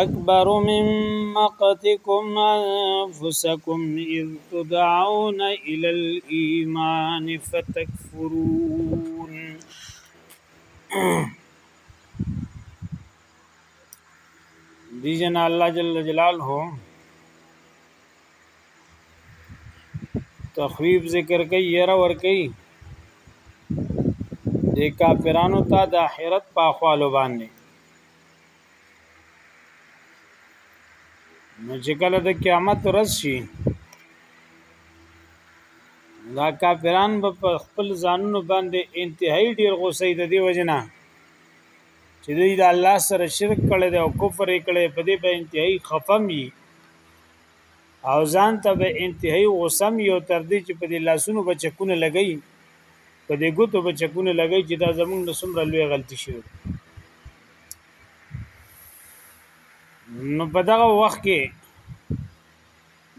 اکبر من مقتکم انفسکم اذ تدعون الى الايمان فتكفرون دی جن الله جل جلاله تخویب ذکر کوي ير ور کوي د کافرانو ته د آخرت په احوال باندې نو چې کله د قیامت ورځ شي دا کافران به په خپل ځانونو باندې انتهایی ډیر غوسه د دې وجنه چې دوی د الله سره شرک کړي او کفر یې کړي په دې به انتهایی خفم وي او ځان ته به انتهایی غوسم یو تر دې چې په دې لاسونو بچکونه لګي په دې ګوتو به چکونه لګی چې دا زمونږ نه څومره لوی غلطي شوی نو په دغه وخت کې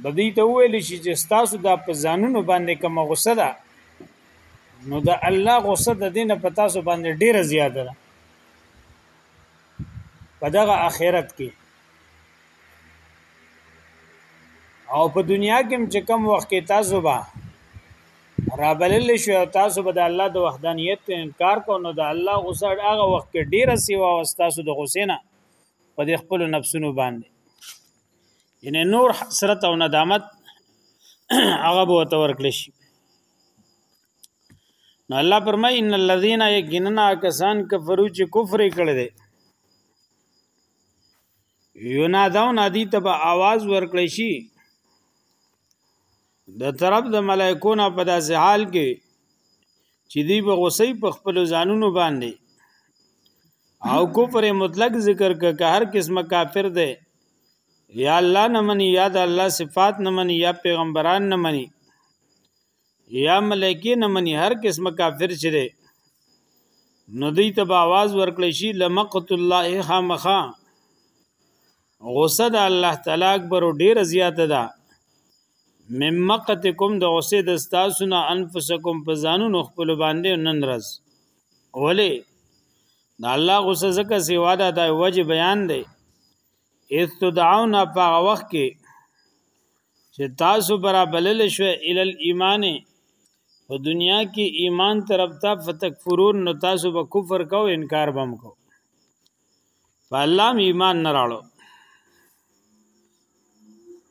بدی ته ویل شي چې تاسو دا په ځانونو باندې کوم غصه ده نو د الله غصه د دینه په تاسو باندې ډیره زیاته ده په دغه آخرت کې او په دنیا کې چې کم وخت کې تاسو به رابلل شو او تاسو به د الله د وحدانیت انکار کو نو د الله غصه هغه وخت کې ډیره سیوا او تاسو د غصې نه په د خپل نفسونو باندې یعنی نور حسرت او ندامت هغه به تور کړی شي نو الله پرمای ان الذين يقيننا کسان کفرو چې کفر کړي دي ینادون ادي ته به आवाज ورکړی شي د طرف د ملائکو نه په داسې حال کې چې دی به غصې په خپل ځانونو باندې او کو پر مطلق ذکر ک که هر قسمه کافر دی یا الله نه مني یا د الله صفات نه مني یا پیغمبران نه مني یا ملائکه نه منی هر قسم کافر چې دی نو دوی ته به आवाज ورکړي شي لمقت الله خامخا غصه د الله تعالی اکبر ډیره زیاته ده مم مقتکم د غصه د تاسو نه انفسکم په ځانونو خپل باندې نن رز ولی د الله غصه زکه سیوا ده د وجه بیان دی استدعونا په هغه وخت کې چې تاسو برا بلل شو ال ایمان په دنیا کې ایمان طرف ته فتکفرون نو تاسو به کفر کو انکار بم کو په الله ایمان نه راړو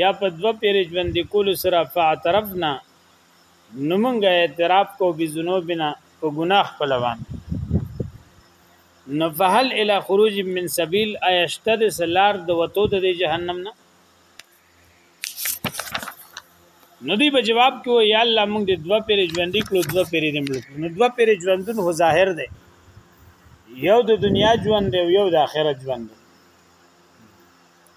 یا په دوه پیری ژوند کولو سره فاعترفنا نو مونږه اعتراف کو بذنوبنا په ګناه خپل باندې نو فهل الى خروج من سبیل ایشتد سلار د وتو د جهنم نه نو دی به جواب کو یا الله مونږ د دوه پیری ژوند کړو دوه پیری د ملک نو دوه پیری ژوندون هو ظاهر دی یو د دنیا ژوند دی یو د آخرت ژوند دی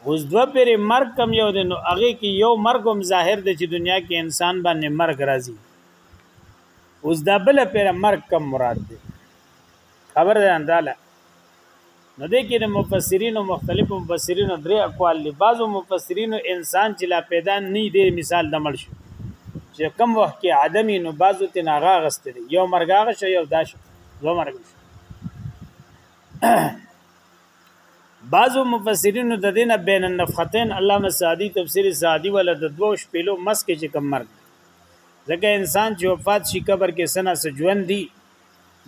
اوس دوه پیرې مرګ کم یو دی نو هغه کې یو مرګ هم ظاهر دی چې دنیا کې انسان باندې مرګ راځي اوس دا بل پیره مرګ کم مراد دی خبر ده انداله نو دې کې د مفسرینو مختلفو مفسرینو درې اقوال دي بعضو مفسرینو انسان چې لا پیدا نه دی مثال د مړ شو چې کم وخت کې عدمي نو بعضو ته ناغه غستل یو مرګ هغه شو یو داش دوه مرګ شو بعضو مفسرینو د دینه بین النفختین علامه سعدی تفسیر سعدی ول د دوو شپېلو مسک چې کم مرګ ځکه انسان چې وفات شي قبر کې سنا سجوند دی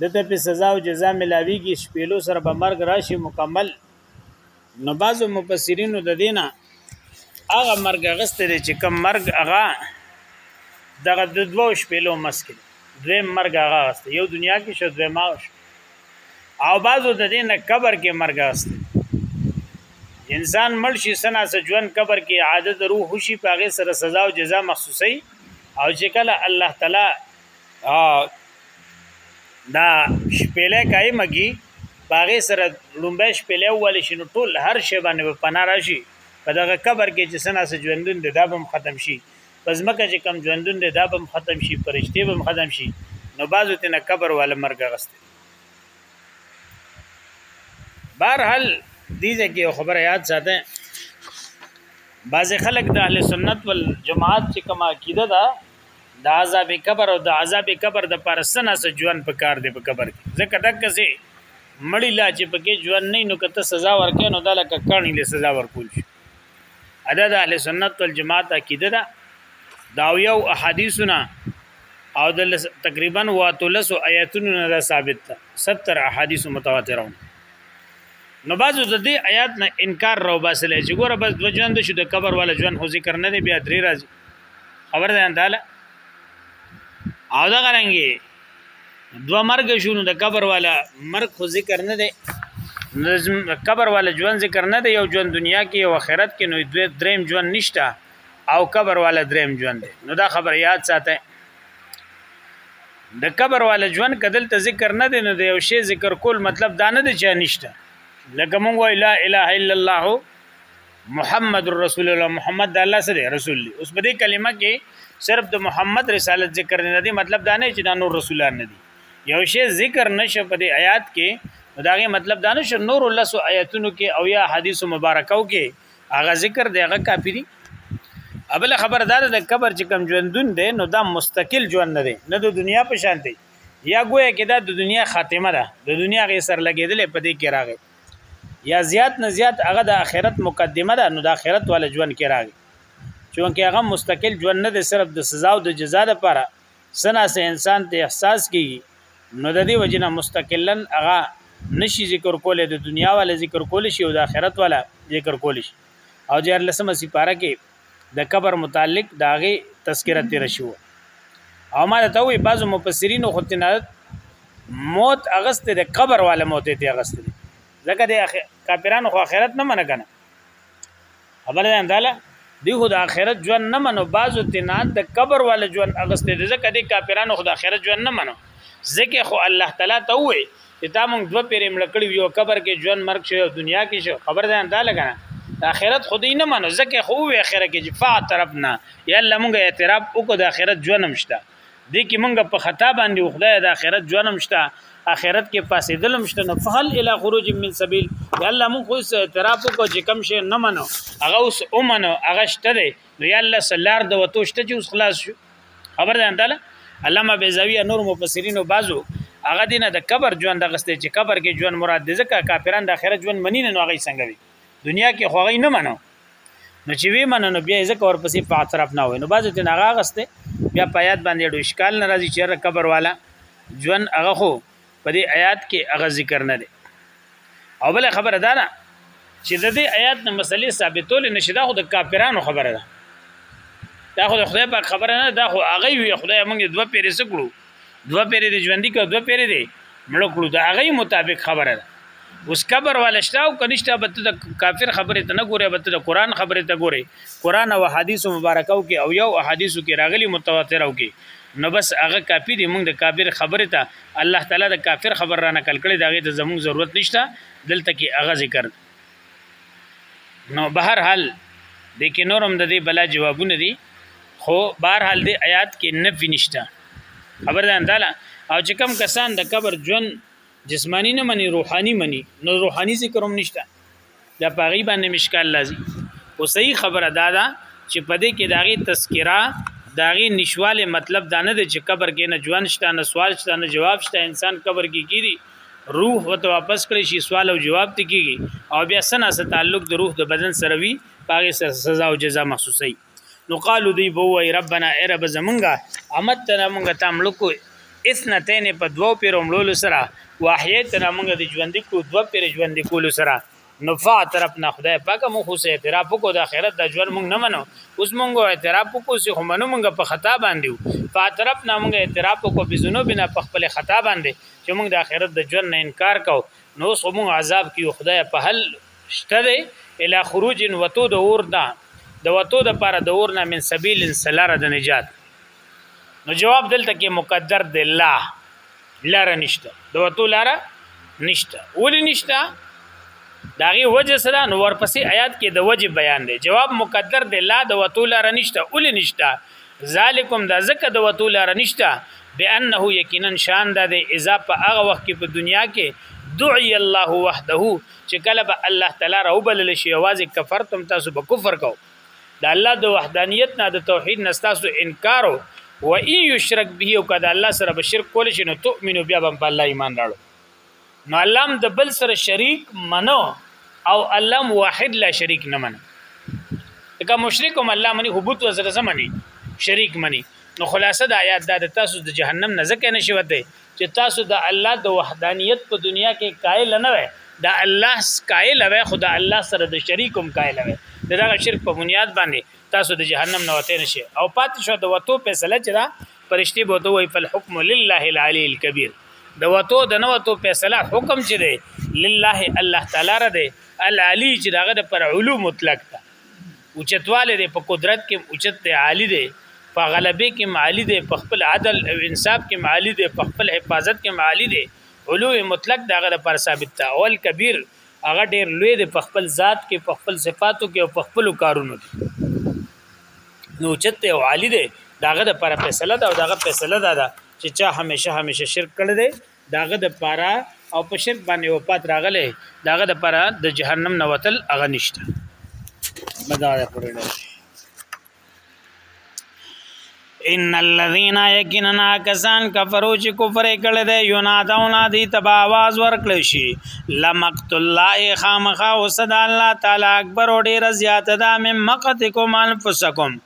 دته په سزا او جزا ملاویږي شپېلو سره به مرګ راشي مکمل نو بعضو مفسرینو د دینه هغه مرګ غسته دي چې کم مرګ هغه دغه د دوو شپېلو مسک دویم مرګ هغه غسته یو دنیا کې شو دویم هغه شو او بعضو د دې نه قبر کې مرګ واستي انسان مړ شي سنا سجون قبر کې عادت د روح شي پاغه سره سزا او جزا مخصوصي او چې کله الله تعالی دا شپېلې کای مګي پاغه سره لومبه شپېلې ول شي نو ټول هر شی باندې پناه راشي په دغه قبر کې چې سنا سجوندون د دابم ختم شي په ځمکه چې کم ژوندون دی دا به ختم شي پرشته به ختم شي نو بعضو ته نه قبر والا مرګ غست بهر حال دې ځکه خبره یاد ساته بعض خلک د اهل سنت والجماعت چې کومه عقیده ده د عذاب قبر او د عذاب قبر د پرسنه سره ژوند په کار دی په قبر کې ځکه دغه سي مړی لا چې پکې ژوند نه نو کته سزا ورکې نو دلته کانی له سزا ورکول شي ادا د اهل سنت والجماعت عقیده ده دا یو احادیثنا او د تقریبا واتلس آیاتونو نه ثابت ده 70 احادیث متواترون نو بعضو د دې آیات نه انکار راو باسل چې ګوره بس د ژوند شو د قبر والا ژوند خو ذکر نه دی بیا درې راځي خبر ده انداله او دا غرانګي دو مرګ شونو د قبر والا مرګ خو ذکر نه دی نظم قبر والا ژوند ذکر نه دی یو ژوند دنیا کې او آخرت کې نو دوی دریم ژوند نشته او قبر والا دریم ژوند دی نو دا خبر یاد ساته د قبر والا ژوند کدل ته ذکر نه دی نو د یو شی ذکر کول مطلب دا نه دی چې نشته لکه مونږ وای لا اله الا الله محمد رسول الله محمد د الله سره رسول دی اوس په دې کلمه کې صرف د محمد رسالت ذکر نه دی مطلب دا نه چې دا نور رسولان نه دي یو شی ذکر نشه په دې آیات کې داغه مطلب دا نه چې نور الله سو آیاتونو کې او یا حدیث مبارکاو کې هغه ذکر دی هغه کافی دی ابل خبردار د قبر چې کم ژوندون دی نو دا مستقل ژوند نه دی نه د دنیا په شان دی یا گویا کې دا د دنیا خاتمه ده د دنیا غي سر لګیدل په دې کې راغی یا زیات نه زیات هغه د آخرت مقدمه ده نو د آخرت ول ژوند کې راغی چونکه هغه مستقل ژوند نه دی صرف د سزا او د جزا لپاره سنا سه انسان ته احساس کی نو د دې وجنه مستقلا هغه نشي ذکر کول د دنیا ول ذکر کول شي او د آخرت ول ذکر کول شي او جهر لسمه سپاره کې د قبر متعلق د هغې تذکره تېره شوه او ما ته وی بعضو مفسرینو خو تینا موت اغست د قبر والا موت ته اغست دي ځکه د کافرانو خو آخرت نه منه کنه خبره ده انداله دی خو د آخرت ژوند نه منو بعضو تینا د قبر والا ژوند اغست دي ځکه د کافرانو خو د آخرت ژوند نه منو ځکه خو الله تعالی ته وی چې تا مونږ دوه پیرې مړ کړی یو قبر کې ژوند مرګ شوی او دنیا کې شو خبر ده انده لګنه د آخرت خو دې نه منو ځکه خو وې آخرت کې چې فاعترفنا یا الله مونږ اعتراف وکړو د آخرت ژوند هم شته دې کې مونږ په خطا باندې خدای د آخرت ژوند هم شته آخرت کې فاسدل هم شته نو فهل الی خروج من سبیل یا الله مونږ خو اعتراف وکړو چې کم شي نه منو هغه اوس اومنو هغه شته دی نو یا الله سلار د وتو شته چې اوس خلاص شو خبر ده انده علامه بیزاوی نور مفسرینو بازو هغه دینه د قبر ژوند غسته چې قبر کې ژوند مراد دي ځکه کافران د آخرت ژوند منی نه هغه څنګه وي دنیا کې خو هغه نه منو نو چې وی منو نو بیا ځکه ورپسې په اعتراف نه وي نو بازو ته هغه غسته بیا په یاد باندې ډو اشکال ناراضي چې قبر والا ژوند هغه خو په دې آیات کې هغه ذکر نه دی او بل خبره ده نه چې د دې آیات نه مسلې ثابتول نشي دا خو د کافرانو خبره ده دا خو د خدای په خبره نه دا خو هغه وی خدای موږ دوه پیری سکړو دوه پیری د ژوندۍ کو دوه پیری دی مړ کړو دا هغه مطابق خبره ده اوس قبر ولشتا او کنيشتا به ته کافر خبره ته نه ګوره به ته قران خبره ته ګوره قران او حديث مبارکاو کې او یو حديثو کې راغلي متواتر او کې نو بس هغه کافی دی موږ د کافر خبره ته الله تعالی د کافر خبر را نقل کړي دا غي ته زموږ ضرورت نشته دلته کې هغه ذکر نو بهر حال د کې نورم د دې بلا جوابونه دي خو بهر حال د آیات کې نفي نشته خبر ده انداله او چې کم کسان د قبر جون جسمانی نه مني روحاني مني نو روحاني ذکر هم نشته دا پاغي باندې مشکل لازم او صحیح خبره دا ده چې په دې کې داغي تذکرہ داغي نشواله مطلب دا نه دی چې قبر کې نه ژوند شته نه سوال شته نه جواب شته انسان قبر کې کیږي روح وته واپس کړي شي سوال او جواب ته کیږي او بیا سنا سره تعلق د روح د بدن سره وي پاغه سزا او جزا محسوسي نو قالو دی بو وای ربنا ای رب زمونږه امتنا مونږه تا ملکو اثنتین په دوو پیرو ملول سره واحیتنا مونږه د ژوند کو دوه پیر ژوند کول سره نفع طرف نه خدای پاک مو خو سه اعتراف کو د اخرت د ژوند مونږ نه منو اوس مونږ اعتراف کو سه خو منو مونږ په خطا باندې په طرف نه مونږ اعتراف کو به ذنوب نه په خپل خطا باندې چې مونږ د اخرت د ژوند نه انکار کو نو اوس مونږ عذاب کیو خدای په حل شته دی الی خروج وتو د اور نه د وتو د پاره د اور نه من سبیل سلاره د نجات نو جواب دلته کې مقدر دی لا لار نشته د وتو لار نشته ولی نشته داغه وجه سره نو ورپسې آیات کې د وجه بیان دی جواب مقدر دی لا د وتو لار نشته ولی نشته ذالکم دا زکه د وتو لار نشته بانه یقینا شان ده اذا په هغه وخت کې په دنیا کې دعي الله وحده چې کله به الله تعالی راو بلل شي اوازې کفرتم تاسو به کفر کو د الله د وحدانیت نه د توحید نه تاسو انکار او و ان یشرک به او کدا الله سره به شرک کول شي نو تؤمنو بیا به الله ایمان راړو نو الله هم د بل سره شریک منو او الله واحد لا شریک نه منو که مشرک هم الله منی حبوت وسره سمنی شریک منی نو خلاصه د آیات دا د تاسو د جهنم نه ځکه نشي وته چې تاسو د الله د وحدانیت په دنیا کې قائل نه وئ د الله قائل وئ خو د الله سره د شریک هم قائل وئ دغه شرک په بنیاد باندې تاسو د جهنم نه وته نشئ او پاتې شو د وته فیصله چې دا پرشتي به ته وي فالحكم لله العلي الكبير د وته د نو ته فیصله حکم چي دی لله الله تعالی را دی العلي چې داغه د پر علو مطلق ده اوچتواله دی په قدرت کې اوچت دی عالی دی په غلبه کې عالی دی په خپل عدل او انصاف کې عالی دی په خپل حفاظت کې عالی دی علو مطلق دغه لپاره ثابت ده اول کبیر هغه ډیر لوی دی په خپل ذات کې په خپل صفاتو کې او په خپل کارونو کې نو چت او عالی دی داغه د پر فیصله دا او داغه فیصله دا ده چې چا همیشه همیشه شرک کړی دی داغه د پاره او په شرک باندې وفات راغله داغه د پاره د جهنم نه وتل هغه نشته مدار پرې ان الذين يكننا كسان كفروا چې کفر کړي دي ينادون دي تبا आवाज ورکړي شي لمقت الله خامخا وسد الله تعالی اکبر او ډیر زیات ده مم مقتکم انفسکم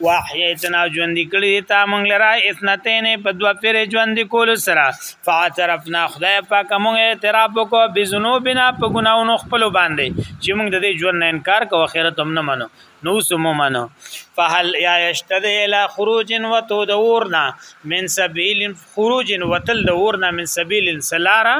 واحیتنا ژوند کړی تا مونږ لرا اثنتین په دوا پیر ژوند کول سره فاعترفنا خدای پاک مونږ اعتراف وکړو بذنوبنا په ګناونو خپل باندې چې مونږ د دې ژوند نه انکار کوو اخرت هم نه منو نو سمو منو فهل یا یشتد الی خروج و تو دورنا من سبیل خروج وتل دورنا من سبیل سلارا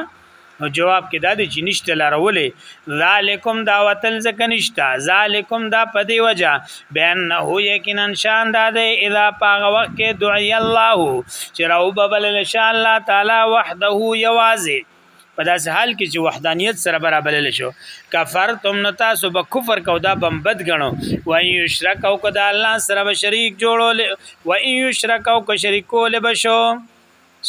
نو جواب کې دا دی چې نشته لارولې ذالکم دا وتل ځکه نشته ذالکم دا په دی وجه بین نه هو یقینا شان دا دی اذا پاغه وخت کې دعی الله چې راو ببل ان شاء الله تعالی وحده یوازې په داس حال کې چې وحدانیت سره برابر شو کفرتم نتا سو به کفر کو دا بم بد غنو و ان یشرک او کدا الله سره به شریک جوړول و ان یشرک او کو شریک کول بشو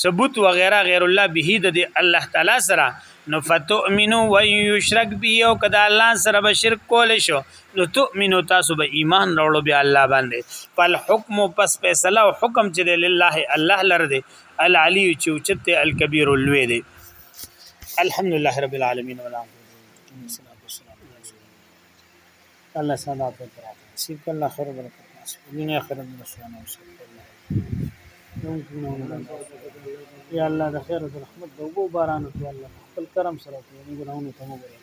ثبوت وغیرہ غیر الله به د الله تعالی سره نو فتؤمنو و یشرک به او کدا الله سره به شرک کول شو نو تؤمنو تاسو به ایمان راوړو به الله باندې فل حکم پس فیصله او حکم چې لله الله لره دی العلی چې اوچت الکبیر الوی دی الحمدلله رب العالمین والعالمین الله ستا د عافیت راته نصیب کړه الله خیر و برکت نصیب کړه دنیا آخرت مو رسوانه او سر کړه یا الله د خیر او د رحمت د اوبو باران وکړي الله خپل کرم سره وکړي موږ ګناهونه ته مو ګوري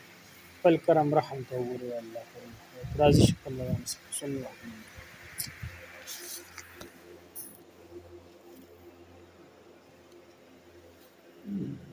خپل کرم رحم ته وګوري الله کریم راضي شي الله یا نصیب صلی الله علیه وسلم Mm-hmm.